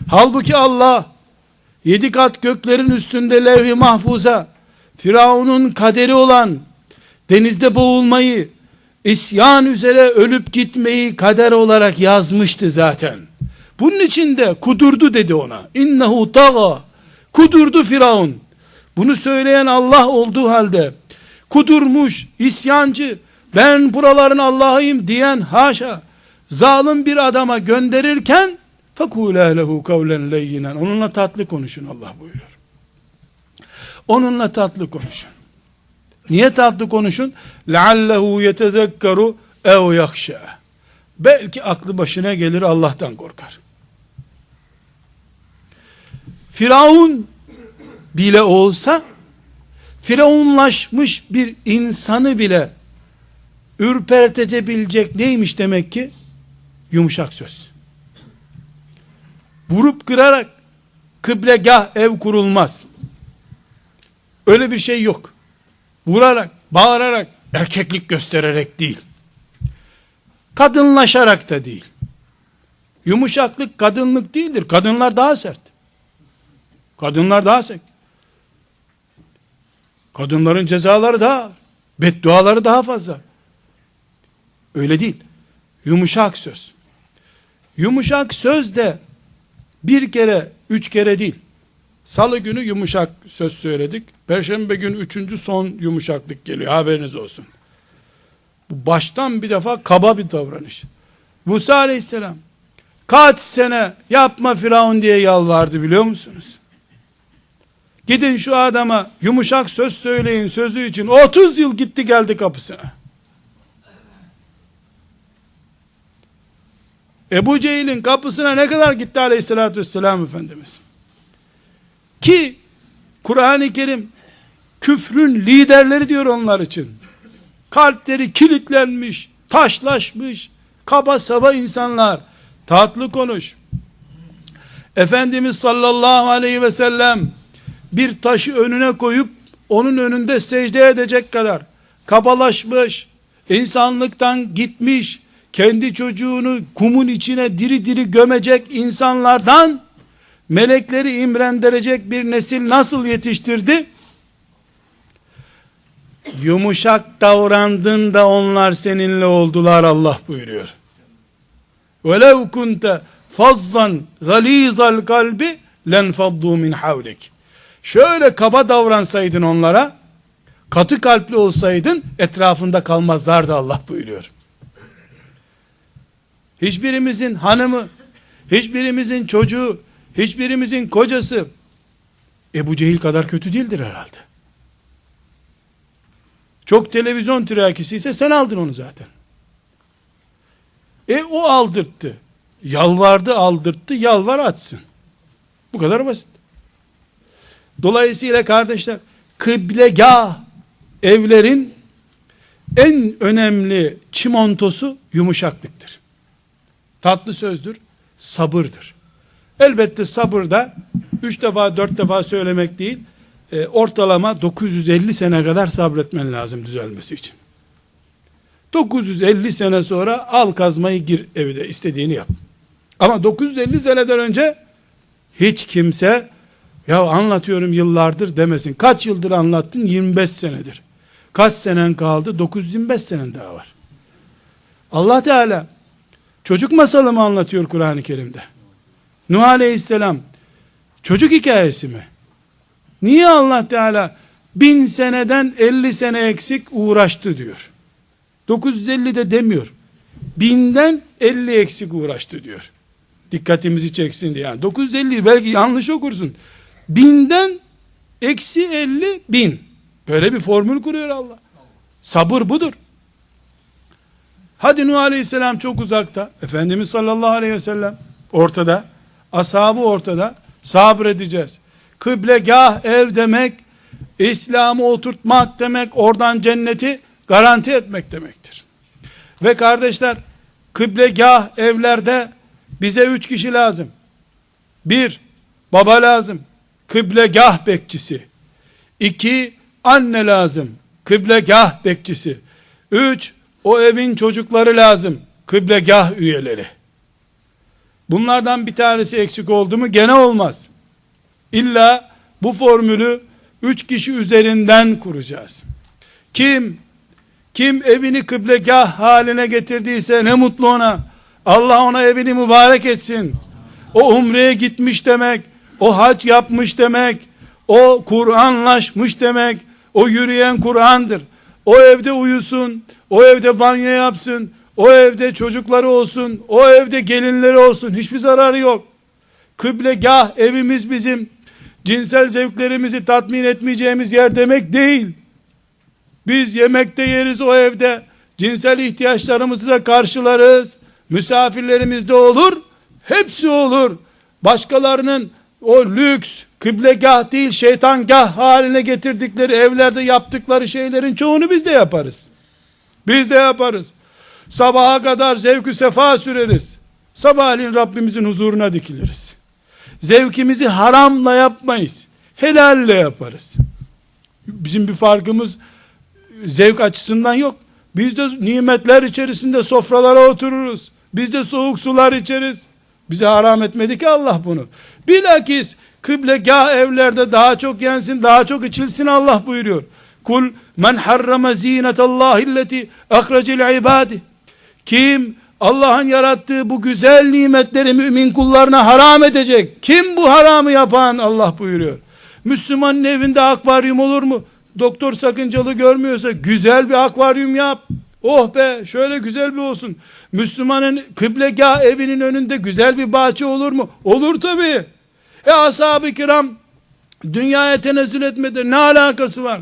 Speaker 1: Halbuki Allah yedi kat göklerin üstünde levh-i mahfuza Firavun'un kaderi olan denizde boğulmayı isyan üzere ölüp gitmeyi kader olarak yazmıştı zaten. Bunun için de kudurdu dedi ona. İnnehu taga. Kudurdu Firavun. Bunu söyleyen Allah olduğu halde kudurmuş, isyancı, ben buraların Allah'ıyım diyen haşa zalim bir adama gönderirken فَكُولَا لَهُ قَوْلًا لَيِّنًا Onunla tatlı konuşun Allah buyuruyor. Onunla tatlı konuşun. Niye tatlı konuşun? لَعَلَّهُ يَتَذَكَّرُ اَوْ يَخْشَى Belki aklı başına gelir Allah'tan korkar. Firavun bile olsa Firavunlaşmış bir insanı bile ürpertebilecek neymiş demek ki? Yumuşak söz. Vurup kırarak kıblegah ev kurulmaz. Öyle bir şey yok. Vurarak, bağırarak, erkeklik göstererek değil. Kadınlaşarak da değil. Yumuşaklık kadınlık değildir. Kadınlar daha sert. Kadınlar daha sert. Kadınların cezaları daha, bedduaları daha fazla. Öyle değil. Yumuşak söz. Yumuşak söz de bir kere, üç kere değil. Salı günü yumuşak söz söyledik. Perşembe günü üçüncü son yumuşaklık geliyor. Haberiniz olsun. Bu baştan bir defa kaba bir davranış. Musa aleyhisselam kaç sene yapma Firavun diye yalvardı biliyor musunuz? Gidin şu adama yumuşak söz söyleyin sözü için 30 yıl gitti geldi kapısına. Ebu Cehil'in kapısına ne kadar gitti aleyhissalatü vesselam Efendimiz? Ki Kur'an-ı Kerim küfrün liderleri diyor onlar için. Kalpleri kilitlenmiş, taşlaşmış, kaba saba insanlar. Tatlı konuş. Efendimiz sallallahu aleyhi ve sellem bir taşı önüne koyup onun önünde secde edecek kadar kabalaşmış, insanlıktan gitmiş, kendi çocuğunu kumun içine diri diri gömecek insanlardan melekleri imrendirecek bir nesil nasıl yetiştirdi? Yumuşak davrandın da onlar seninle oldular Allah buyuruyor. وَلَوْ كُنْتَ فَضَّنْ غَل۪يزَ الْقَلْبِ لَنْفَضُّوا مِنْ حَوْلِكِ Şöyle kaba davransaydın onlara, katı kalpli olsaydın etrafında kalmazlardı Allah buyuruyor. Hiçbirimizin hanımı, hiçbirimizin çocuğu, hiçbirimizin kocası Ebu Cehil kadar kötü değildir herhalde. Çok televizyon tirakisi ise sen aldın onu zaten. E o aldırttı. Yalvardı aldırttı, yalvar atsın. Bu kadar basit. Dolayısıyla kardeşler, kıblegah evlerin en önemli çimontosu yumuşaklıktır. Tatlı sözdür, sabırdır. Elbette sabır da üç defa dört defa söylemek değil, e, ortalama 950 sene kadar sabretmen lazım düzelmesi için. 950 sene sonra al kazmayı gir evde istediğini yap. Ama 950 seneden önce hiç kimse ya anlatıyorum yıllardır demesin. Kaç yıldır anlattın? 25 senedir. Kaç senen kaldı? 925 senen daha var. Allah Teala çocuk masalı mı anlatıyor Kur'an-ı Kerim'de? Nuh Aleyhisselam çocuk hikayesi mi? Niye Allah Teala bin seneden 50 sene eksik uğraştı diyor. 950 de demiyor. Binden 50 eksik uğraştı diyor. Dikkatimizi çeksin diye. Yani 950 belki yanlış okursun. Binden eksi 50 bin. Böyle bir formül kuruyor Allah. Sabır budur. Hadi Nuh Aleyhisselam çok uzakta. Efendimiz sallallahu aleyhi ve sellem ortada. Ashabı ortada. Sabredeceğiz. Kıblegah ev demek, İslam'ı oturtmak demek, oradan cenneti garanti etmek demektir. Ve kardeşler, kıblegah evlerde bize üç kişi lazım. Bir, baba lazım. Kıblegah bekçisi. İki, anne lazım. Kıblegah bekçisi. Üç, o evin çocukları lazım. kıblegah üyeleri. Bunlardan bir tanesi eksik oldu mu gene olmaz. İlla bu formülü üç kişi üzerinden kuracağız. Kim kim evini kıblegah haline getirdiyse ne mutlu ona. Allah ona evini mübarek etsin. O umreye gitmiş demek, o hac yapmış demek, o Kur'anlaşmış demek, o yürüyen Kur'an'dır. O evde uyusun, o evde banyo yapsın, o evde çocukları olsun, o evde gelinleri olsun, hiçbir zararı yok. Kıblegah evimiz bizim, cinsel zevklerimizi tatmin etmeyeceğimiz yer demek değil. Biz yemekte yeriz o evde, cinsel ihtiyaçlarımızı da karşılarız, misafirlerimiz de olur, hepsi olur. Başkalarının o lüks, kıblegah değil şeytangah haline getirdikleri evlerde yaptıkları şeylerin çoğunu biz de yaparız. Biz de yaparız. Sabaha kadar zevkü sefa süreriz. Sabahleyin Rabbimizin huzuruna dikiliriz. Zevkimizi haramla yapmayız. Helalle yaparız. Bizim bir farkımız zevk açısından yok. Biz de nimetler içerisinde sofralara otururuz. Biz de soğuk sular içeriz. Bize haram etmedi ki Allah bunu. Bilakis kıblegah evlerde daha çok yensin, daha çok içilsin Allah buyuruyor. Kul men harrama zinetallahi illeti ahrecel ibadi. Kim Allah'ın yarattığı bu güzel nimetleri mümin kullarına haram edecek? Kim bu haramı yapan? Allah buyuruyor. Müslümanın evinde akvaryum olur mu? Doktor sakıncalı görmüyorsa güzel bir akvaryum yap. Oh be şöyle güzel bir olsun. Müslümanın kıblegah evinin önünde güzel bir bahçe olur mu? Olur tabi. E ashab-ı kiram dünyaya tenezzül etmedi. Ne alakası var?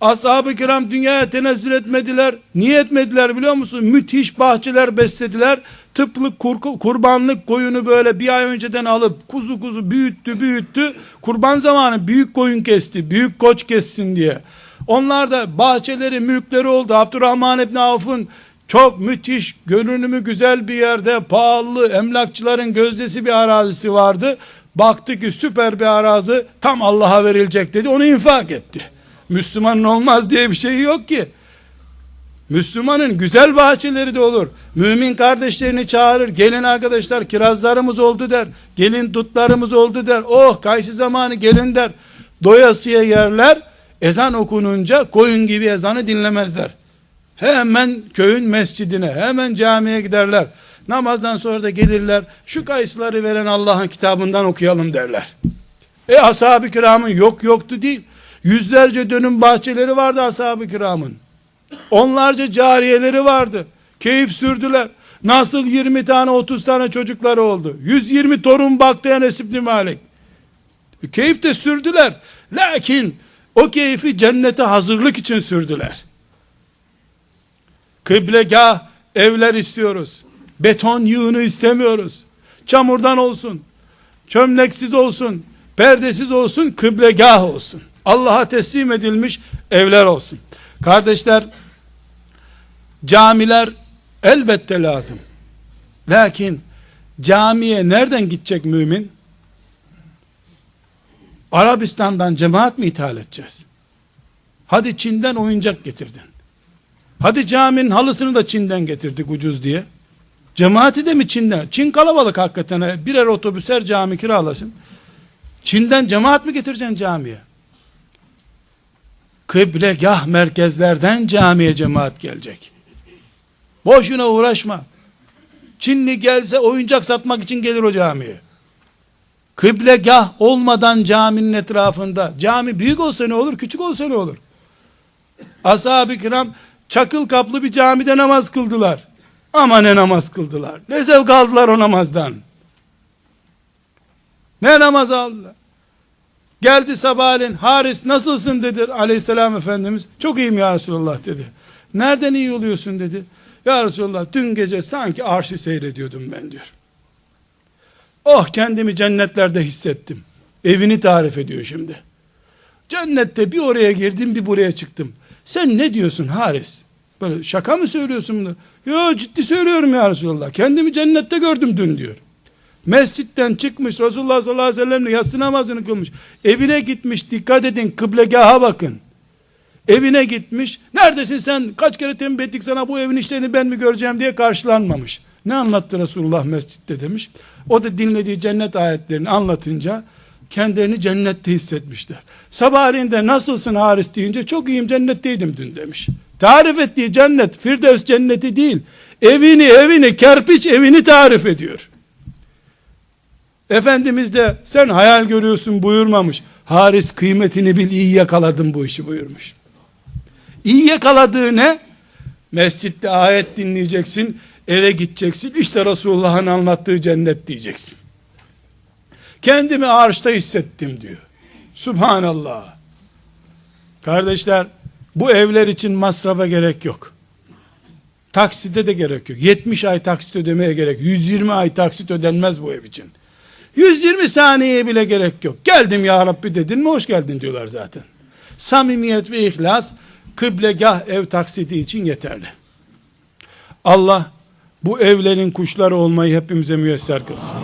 Speaker 1: Ashab-ı kiram dünyaya tenezzül etmediler. Niye etmediler biliyor musun? Müthiş bahçeler beslediler. Tıplık kur, kurbanlık koyunu böyle bir ay önceden alıp kuzu kuzu büyüttü büyüttü. Kurban zamanı büyük koyun kesti. Büyük koç kessin diye. Onlar da bahçeleri, mülkleri oldu. Abdurrahman İbni Avf'ın çok müthiş, görünümü güzel bir yerde, pahalı, emlakçıların gözdesi bir arazisi vardı. Baktı ki süper bir arazi, tam Allah'a verilecek dedi, onu infak etti. Müslümanın olmaz diye bir şey yok ki. Müslümanın güzel bahçeleri de olur. Mümin kardeşlerini çağırır. Gelin arkadaşlar kirazlarımız oldu der. Gelin dutlarımız oldu der. Oh kayısı zamanı gelin der. Doyasıya yerler. Ezan okununca koyun gibi ezanı dinlemezler. Hemen köyün mescidine, hemen camiye giderler. Namazdan sonra da gelirler. Şu kayısıları veren Allah'ın kitabından okuyalım derler. E ashab-ı kiramın yok yoktu değil. Yüzlerce dönüm bahçeleri vardı ashab-ı kiramın. Onlarca cariyeleri vardı. Keyif sürdüler. Nasıl 20 tane 30 tane çocukları oldu. 120 torun baktı Enes İbni Malik. Keyif de sürdüler. Lakin o keyfi cennete hazırlık için sürdüler. Kıblegah evler istiyoruz. Beton yığını istemiyoruz. Çamurdan olsun. Çömleksiz olsun. Perdesiz olsun. Kıblegah olsun. Allah'a teslim edilmiş evler olsun. Kardeşler camiler elbette lazım. Lakin camiye nereden gidecek mümin? Arabistan'dan cemaat mi ithal edeceğiz? Hadi Çin'den oyuncak getirdin. Hadi caminin halısını da Çin'den getirdik ucuz diye. Cemaati de mi Çin'den? Çin kalabalık hakikaten. Birer otobüs her cami kiralasın. Çin'den cemaat mi getireceksin camiye? Kıblegah merkezlerden camiye cemaat gelecek. Boşuna uğraşma. Çinli gelse oyuncak satmak için gelir o camiye. Kıblegah olmadan caminin etrafında, cami büyük olsa ne olur, küçük olsa ne olur? Ashab-ı kiram çakıl kaplı bir camide namaz kıldılar. Ama ne namaz kıldılar. Ne zevk aldılar o namazdan. Ne namaz aldılar. Geldi sabahleyin Haris nasılsın dedi aleyhisselam efendimiz. Çok iyiyim ya Resulallah dedi. Nereden iyi oluyorsun dedi. Ya Resulallah dün gece sanki arşı seyrediyordum ben diyor. Oh kendimi cennetlerde hissettim. Evini tarif ediyor şimdi. Cennette bir oraya girdim bir buraya çıktım. Sen ne diyorsun Haris? Böyle şaka mı söylüyorsun bunu? Yo ciddi söylüyorum ya Resulallah. Kendimi cennette gördüm dün diyor. Mescitten çıkmış Resulullah sallallahu aleyhi ve sellemle yatsı namazını kılmış. Evine gitmiş dikkat edin kıblegaha bakın. Evine gitmiş. Neredesin sen? Kaç kere tembih ettik sana bu evin işlerini ben mi göreceğim diye karşılanmamış. Ne anlattı Resulullah mescitte demiş. O da dinlediği cennet ayetlerini anlatınca kendilerini cennette hissetmişler. Sabahleyin de nasılsın Haris deyince çok iyiyim cennetteydim dün demiş. Tarif ettiği cennet Firdevs cenneti değil. Evini evini kerpiç evini tarif ediyor. Efendimiz de sen hayal görüyorsun buyurmamış. Haris kıymetini bil iyi yakaladım bu işi buyurmuş. İyi yakaladığı ne? Mescitte ayet dinleyeceksin, eve gideceksin. İşte Resulullah'ın anlattığı cennet diyeceksin. Kendimi arşta hissettim diyor. Subhanallah. Kardeşler, bu evler için masrafa gerek yok. Taksite de gerek yok. 70 ay taksit ödemeye gerek. 120 ay taksit ödenmez bu ev için. 120 saniyeye bile gerek yok. Geldim ya Rabbi dedin mi hoş geldin diyorlar zaten. Samimiyet ve ihlas kıblegah ev taksiti için yeterli. Allah bu evlerin kuşları olmayı hepimize müyesser kılsın.